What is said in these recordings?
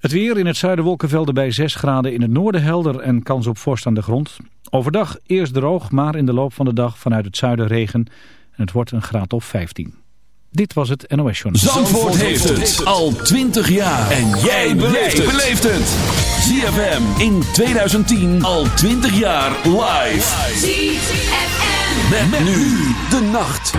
Het weer in het zuiden wolkenvelden bij 6 graden, in het noorden helder en kans op vorst aan de grond. Overdag eerst droog, maar in de loop van de dag vanuit het zuiden regen. En het wordt een graad of 15. Dit was het NOS Journal. Zandvoort, heeft het al 20 jaar. En jij beleeft het. ZFM in 2010 al 20 jaar live. ZFM. met nu de nacht.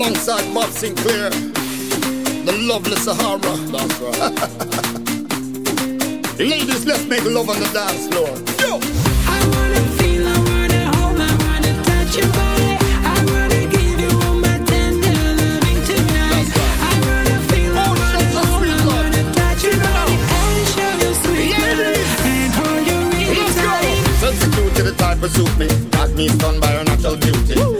Alongside Bob Sinclar, the lovely Sahara. That's right. Ladies, let's make love on the dance floor. Yo! I wanna feel, I wanna hold, I wanna touch your body. I wanna give you all my tender loving tonight. I wanna feel, I oh, wanna hold, I wanna touch your body and show you sweet and hold you really tight. Substitute the type of suit me. Got me stunned by her natural beauty. Game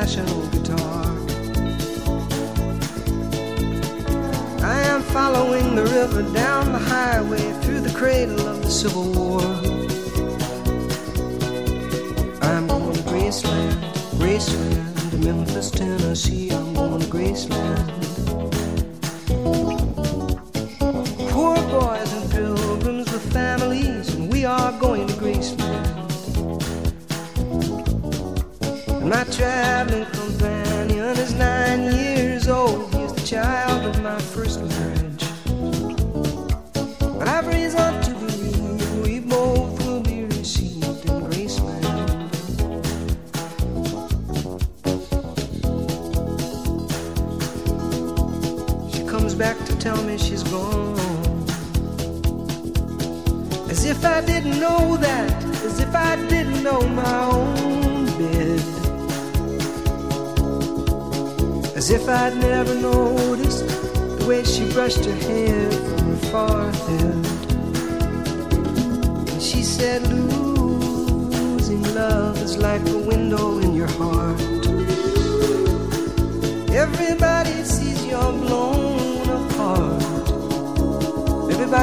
National guitar. I am following the river down the highway through the cradle of the Civil War.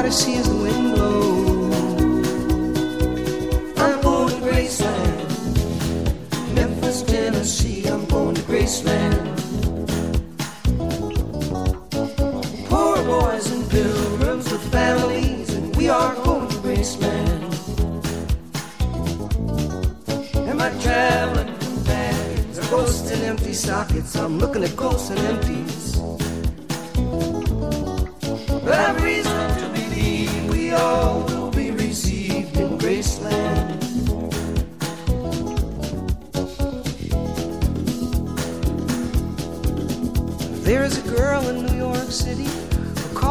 Everybody sees the wind blow. I'm going to Graceland, Memphis, Tennessee. I'm going to Graceland. Poor boys and pilgrims with families, and we are going to Graceland. And my traveling are ghosts and empty sockets. I'm looking at ghosts and empties.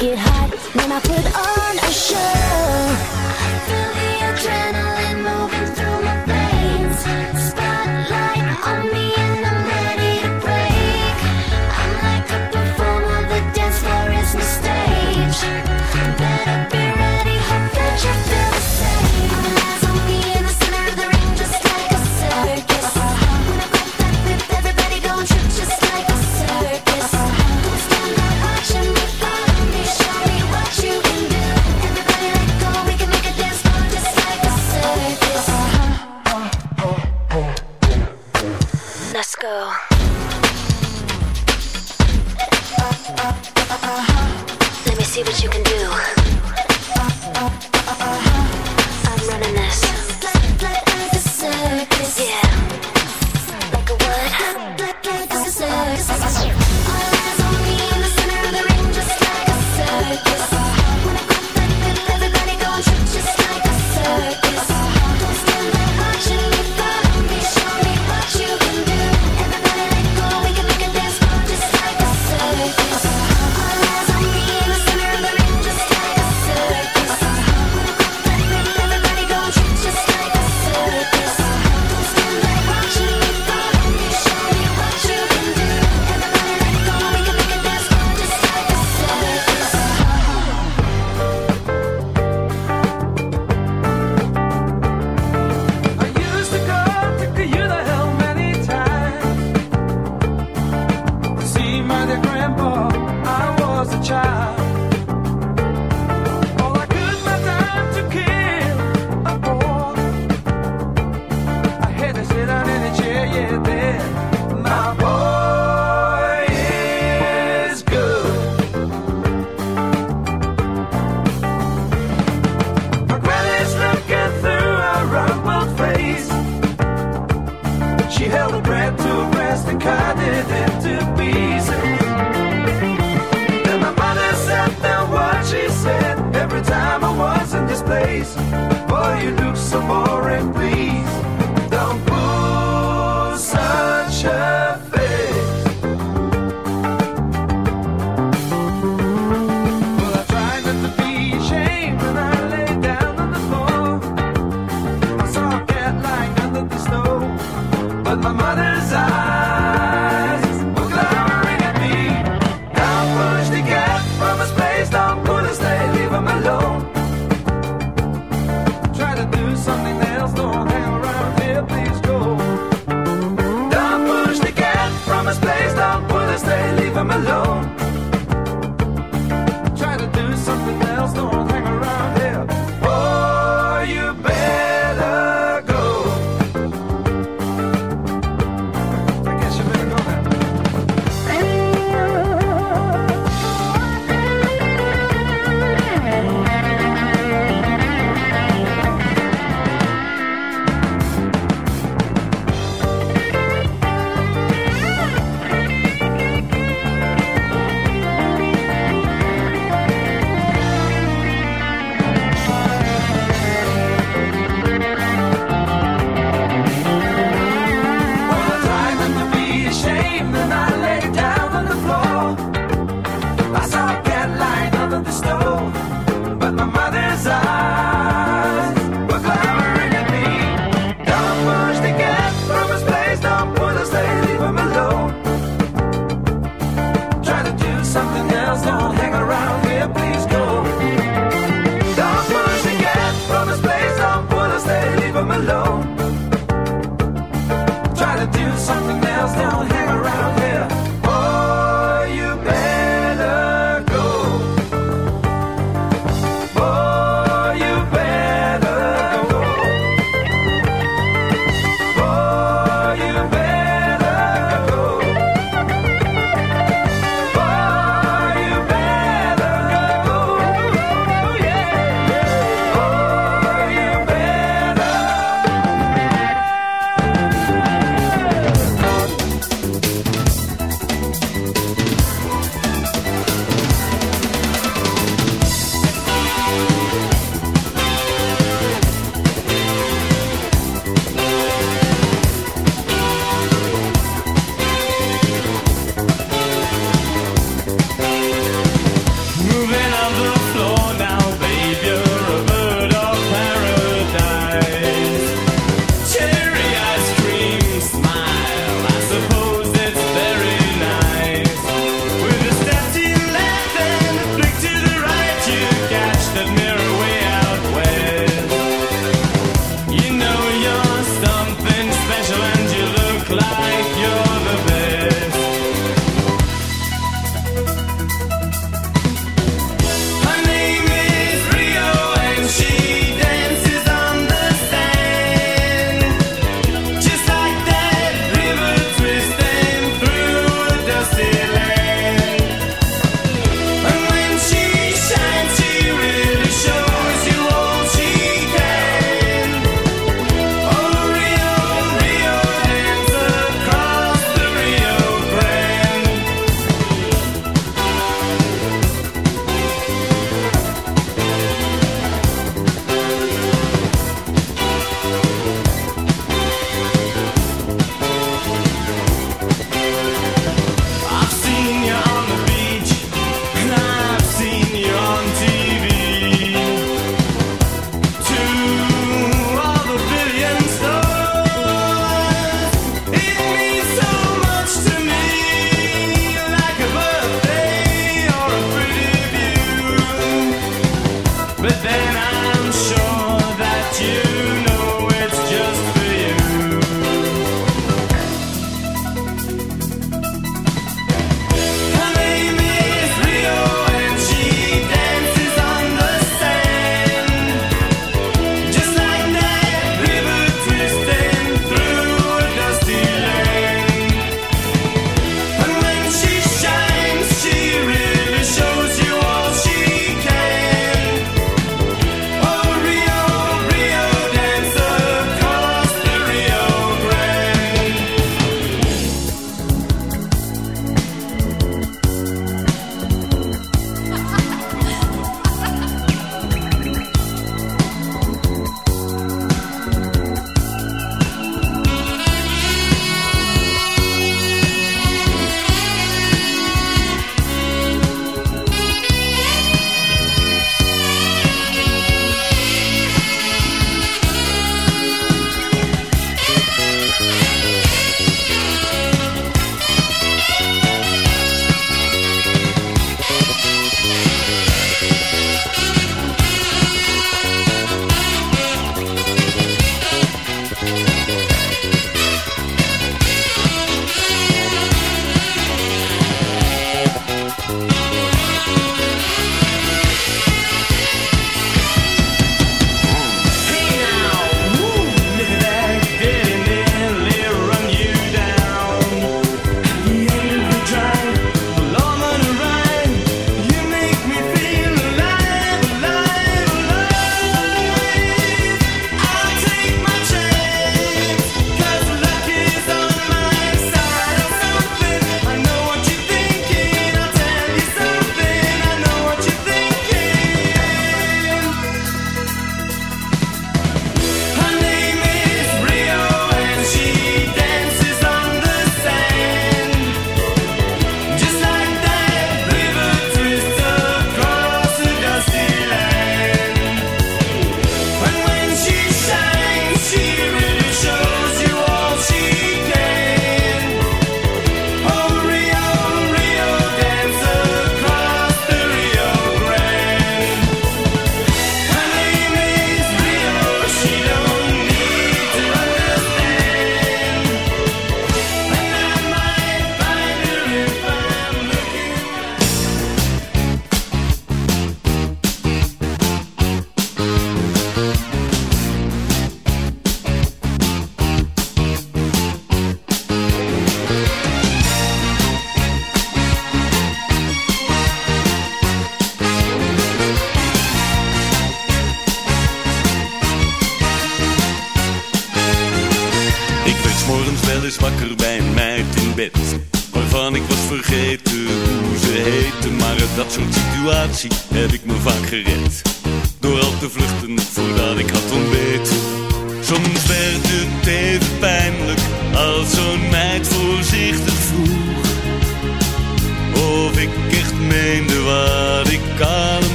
get hot when I put on a show.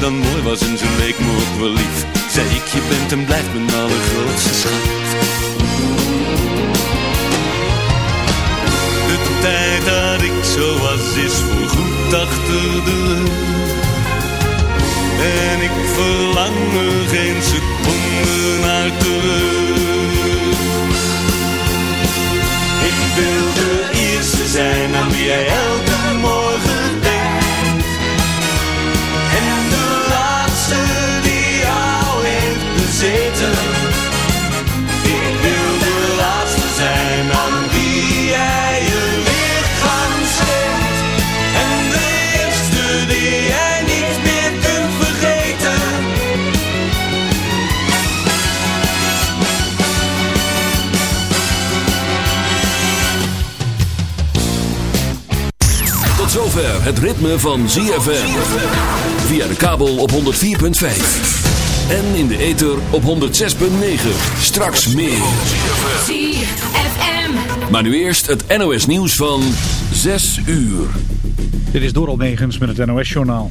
Dan mooi was en ze leek me ook wel lief. Zei ik, je bent en blijft mijn allergrootste schat het ritme van ZFM. Via de kabel op 104.5. En in de ether op 106.9. Straks meer. ZFM. Maar nu eerst het NOS nieuws van 6 uur. Dit is Doral Megens met het NOS-journaal.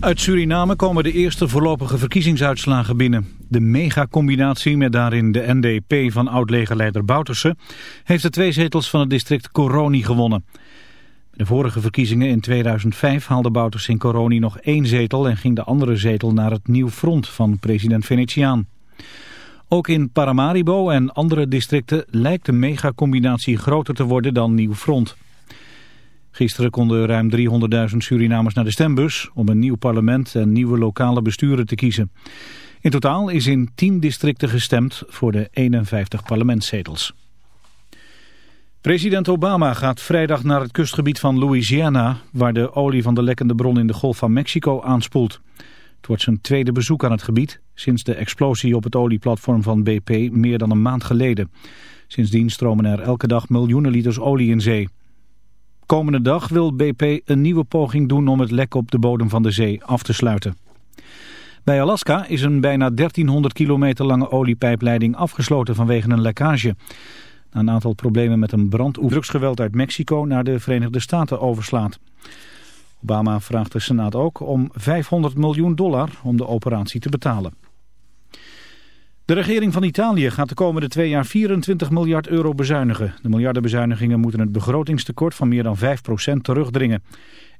Uit Suriname komen de eerste voorlopige verkiezingsuitslagen binnen. De megacombinatie met daarin de NDP van oud-legerleider Bouterse... heeft de twee zetels van het district Coroni gewonnen. De vorige verkiezingen in 2005 haalde Bouterse in Coroni nog één zetel... en ging de andere zetel naar het Nieuw Front van president Venetiaan. Ook in Paramaribo en andere districten lijkt de megacombinatie groter te worden dan Nieuw Front. Gisteren konden ruim 300.000 Surinamers naar de stembus om een nieuw parlement en nieuwe lokale besturen te kiezen. In totaal is in 10 districten gestemd voor de 51 parlementszetels. President Obama gaat vrijdag naar het kustgebied van Louisiana, waar de olie van de lekkende bron in de Golf van Mexico aanspoelt. Het wordt zijn tweede bezoek aan het gebied sinds de explosie op het olieplatform van BP meer dan een maand geleden. Sindsdien stromen er elke dag miljoenen liters olie in zee. Komende dag wil BP een nieuwe poging doen om het lek op de bodem van de zee af te sluiten. Bij Alaska is een bijna 1300 kilometer lange oliepijpleiding afgesloten vanwege een lekkage. Na een aantal problemen met een brandoefening drugsgeweld uit Mexico naar de Verenigde Staten overslaat. Obama vraagt de Senaat ook om 500 miljoen dollar om de operatie te betalen. De regering van Italië gaat de komende twee jaar 24 miljard euro bezuinigen. De miljardenbezuinigingen moeten het begrotingstekort van meer dan 5% terugdringen.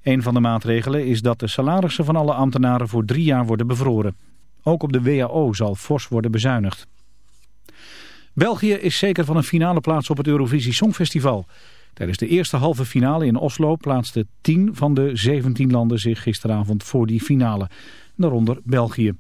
Een van de maatregelen is dat de salarissen van alle ambtenaren voor drie jaar worden bevroren. Ook op de WHO zal fors worden bezuinigd. België is zeker van een finale plaats op het Eurovisie Songfestival. Tijdens de eerste halve finale in Oslo plaatsten 10 van de 17 landen zich gisteravond voor die finale. Daaronder België.